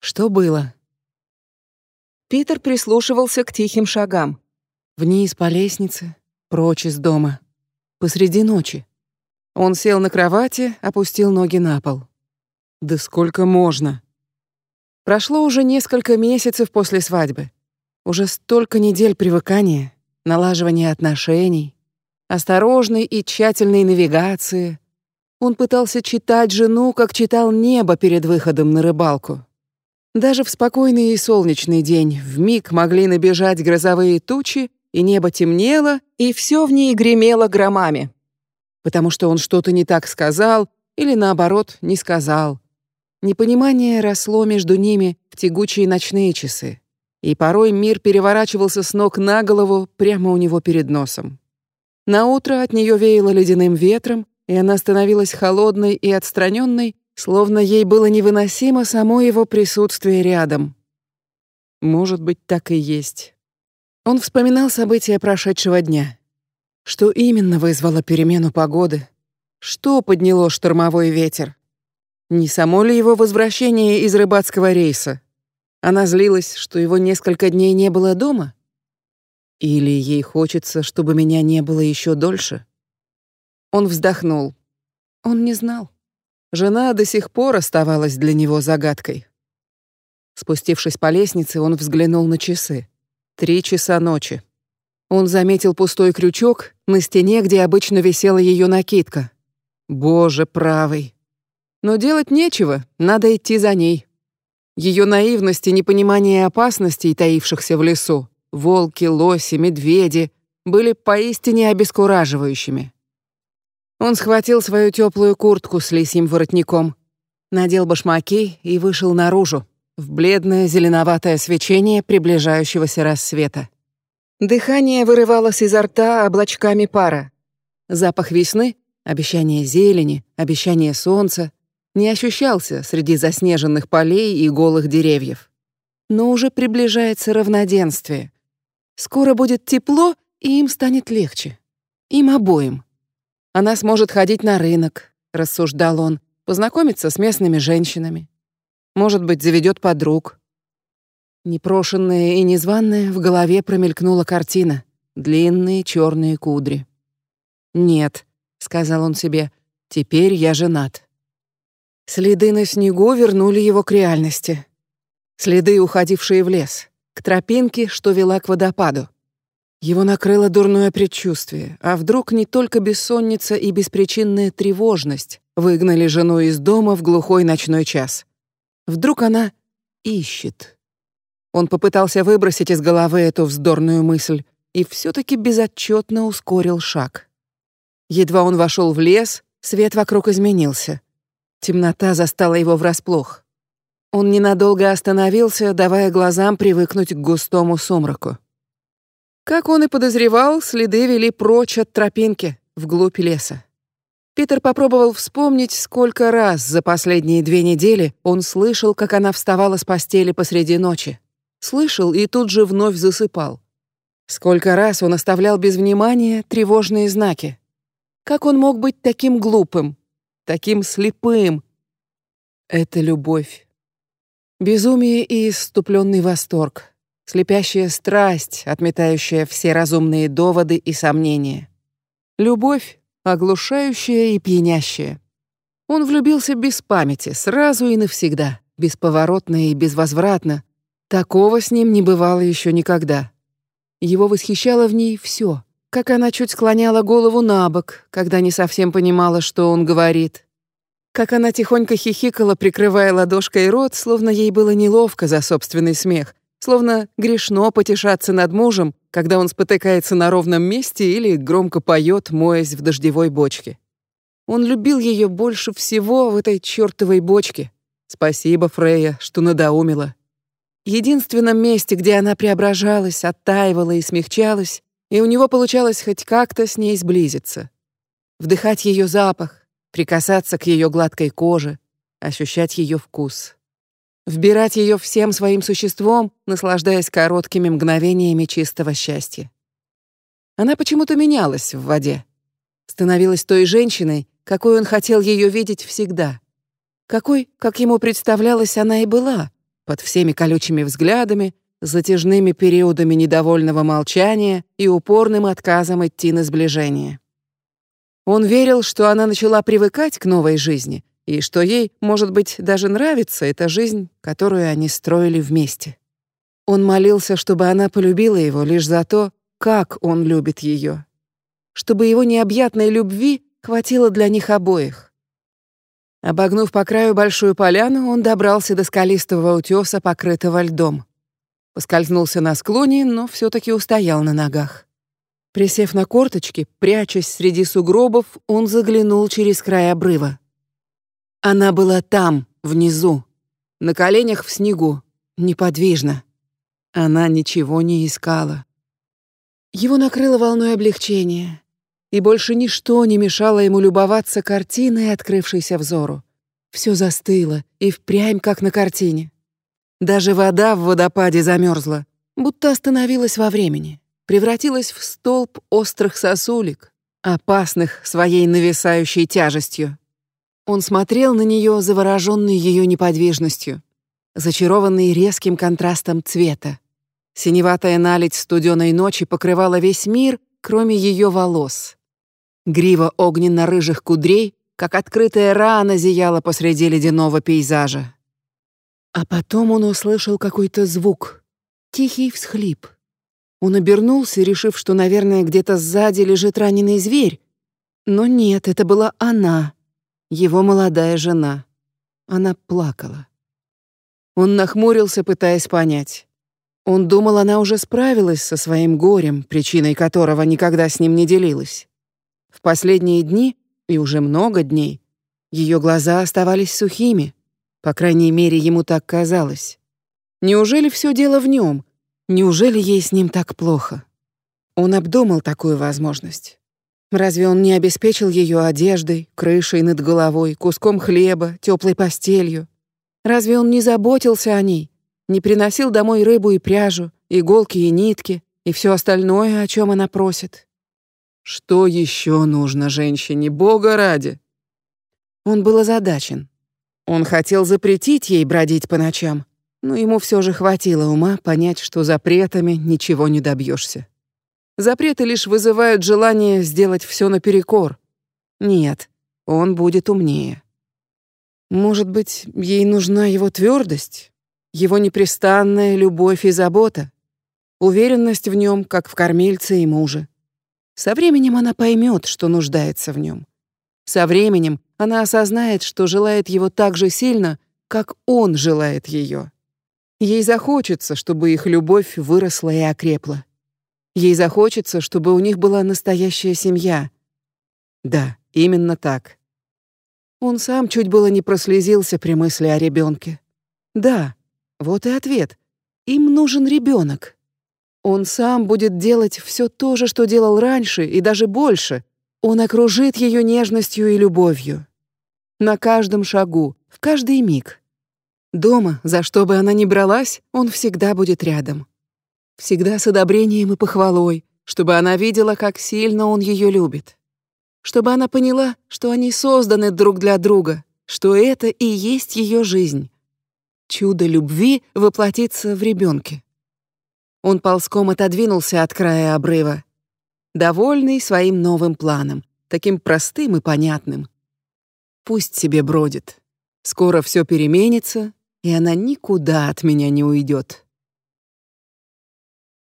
Что было? Питер прислушивался к тихим шагам. Вниз по лестнице, прочь из дома. Посреди ночи. Он сел на кровати, опустил ноги на пол. Да сколько можно? Прошло уже несколько месяцев после свадьбы. Уже столько недель привыкания, налаживания отношений, осторожной и тщательной навигации. Он пытался читать жену, как читал небо перед выходом на рыбалку. Даже в спокойный и солнечный день в миг могли набежать грозовые тучи, и небо темнело, и все в ней гремело громами потому что он что-то не так сказал или, наоборот, не сказал. Непонимание росло между ними в тягучие ночные часы, и порой мир переворачивался с ног на голову прямо у него перед носом. На утро от нее веяло ледяным ветром, и она становилась холодной и отстраненной, словно ей было невыносимо само его присутствие рядом. Может быть, так и есть. Он вспоминал события прошедшего дня. Что именно вызвало перемену погоды? Что подняло штормовой ветер? Не само ли его возвращение из рыбацкого рейса? Она злилась, что его несколько дней не было дома? Или ей хочется, чтобы меня не было еще дольше? Он вздохнул. Он не знал. Жена до сих пор оставалась для него загадкой. Спустившись по лестнице, он взглянул на часы. Три часа ночи. Он заметил пустой крючок на стене, где обычно висела ее накидка. Боже правый. Но делать нечего, надо идти за ней. Ее наивность и непонимание опасностей, таившихся в лесу, волки, лоси, медведи, были поистине обескураживающими. Он схватил свою теплую куртку с лисьим воротником, надел башмаки и вышел наружу, в бледное зеленоватое свечение приближающегося рассвета. Дыхание вырывалось изо рта облачками пара. Запах весны, обещание зелени, обещание солнца не ощущался среди заснеженных полей и голых деревьев. Но уже приближается равноденствие. Скоро будет тепло, и им станет легче. Им обоим. Она сможет ходить на рынок, рассуждал он, познакомиться с местными женщинами. Может быть, заведет подруг, Непрошенная и незваная в голове промелькнула картина. Длинные черные кудри. «Нет», — сказал он себе, — «теперь я женат». Следы на снегу вернули его к реальности. Следы, уходившие в лес, к тропинке, что вела к водопаду. Его накрыло дурное предчувствие, а вдруг не только бессонница и беспричинная тревожность выгнали жену из дома в глухой ночной час. Вдруг она ищет. Он попытался выбросить из головы эту вздорную мысль и все таки безотчетно ускорил шаг. Едва он вошел в лес, свет вокруг изменился. Темнота застала его врасплох. Он ненадолго остановился, давая глазам привыкнуть к густому сумраку. Как он и подозревал, следы вели прочь от тропинки, вглубь леса. Питер попробовал вспомнить, сколько раз за последние две недели он слышал, как она вставала с постели посреди ночи. Слышал и тут же вновь засыпал. Сколько раз он оставлял без внимания тревожные знаки. Как он мог быть таким глупым, таким слепым? Это любовь. Безумие и иступленный восторг, слепящая страсть, отметающая все разумные доводы и сомнения. Любовь, оглушающая и пьянящая. Он влюбился без памяти, сразу и навсегда, бесповоротно и безвозвратно, Такого с ним не бывало еще никогда. Его восхищало в ней все, как она чуть склоняла голову на бок, когда не совсем понимала, что он говорит. Как она тихонько хихикала, прикрывая ладошкой рот, словно ей было неловко за собственный смех, словно грешно потешаться над мужем, когда он спотыкается на ровном месте или громко поет, моясь в дождевой бочке. Он любил ее больше всего в этой чёртовой бочке. Спасибо, Фрея, что надоумила единственном месте, где она преображалась, оттаивала и смягчалась, и у него получалось хоть как-то с ней сблизиться. Вдыхать ее запах, прикасаться к ее гладкой коже, ощущать ее вкус. Вбирать ее всем своим существом, наслаждаясь короткими мгновениями чистого счастья. Она почему-то менялась в воде. Становилась той женщиной, какой он хотел ее видеть всегда. Какой, как ему представлялось, она и была — под всеми колючими взглядами, затяжными периодами недовольного молчания и упорным отказом идти на сближение. Он верил, что она начала привыкать к новой жизни и что ей, может быть, даже нравится эта жизнь, которую они строили вместе. Он молился, чтобы она полюбила его лишь за то, как он любит ее, чтобы его необъятной любви хватило для них обоих. Обогнув по краю большую поляну, он добрался до скалистого утеса, покрытого льдом. Поскользнулся на склоне, но все таки устоял на ногах. Присев на корточки, прячась среди сугробов, он заглянул через край обрыва. Она была там, внизу, на коленях в снегу, неподвижно. Она ничего не искала. Его накрыло волной облегчения, и больше ничто не мешало ему любоваться картиной, открывшейся взору. Все застыло и впрямь, как на картине. Даже вода в водопаде замерзла, будто остановилась во времени, превратилась в столб острых сосулек, опасных своей нависающей тяжестью. Он смотрел на нее, завороженный ее неподвижностью, зачарованный резким контрастом цвета. Синеватая наледь студеной ночи покрывала весь мир, кроме ее волос. Грива огненно-рыжих кудрей, как открытая рана, зияла посреди ледяного пейзажа. А потом он услышал какой-то звук, тихий всхлип. Он обернулся, решив, что, наверное, где-то сзади лежит раненый зверь. Но нет, это была она, его молодая жена. Она плакала. Он нахмурился, пытаясь понять. Он думал, она уже справилась со своим горем, причиной которого никогда с ним не делилась. В последние дни, и уже много дней, ее глаза оставались сухими, по крайней мере, ему так казалось. Неужели все дело в нем? Неужели ей с ним так плохо? Он обдумал такую возможность. Разве он не обеспечил ее одеждой, крышей над головой, куском хлеба, теплой постелью? Разве он не заботился о ней, не приносил домой рыбу и пряжу, иголки и нитки и все остальное, о чем она просит? Что еще нужно женщине, Бога ради? Он был озадачен. Он хотел запретить ей бродить по ночам, но ему все же хватило ума понять, что запретами ничего не добьешься. Запреты лишь вызывают желание сделать все наперекор. Нет, он будет умнее. Может быть, ей нужна его твердость, его непрестанная любовь и забота, уверенность в нем, как в кормильце и муже. Со временем она поймет, что нуждается в нем. Со временем она осознает, что желает его так же сильно, как он желает ее. Ей захочется, чтобы их любовь выросла и окрепла. Ей захочется, чтобы у них была настоящая семья. Да, именно так. Он сам чуть было не прослезился при мысли о ребенке. Да, вот и ответ. Им нужен ребенок. Он сам будет делать все то же, что делал раньше, и даже больше, он окружит ее нежностью и любовью. На каждом шагу, в каждый миг. Дома, за что бы она ни бралась, он всегда будет рядом. Всегда с одобрением и похвалой, чтобы она видела, как сильно он ее любит. Чтобы она поняла, что они созданы друг для друга, что это и есть ее жизнь. Чудо любви воплотится в ребенке. Он ползком отодвинулся от края обрыва, довольный своим новым планом, таким простым и понятным. Пусть себе бродит. Скоро все переменится, и она никуда от меня не уйдет.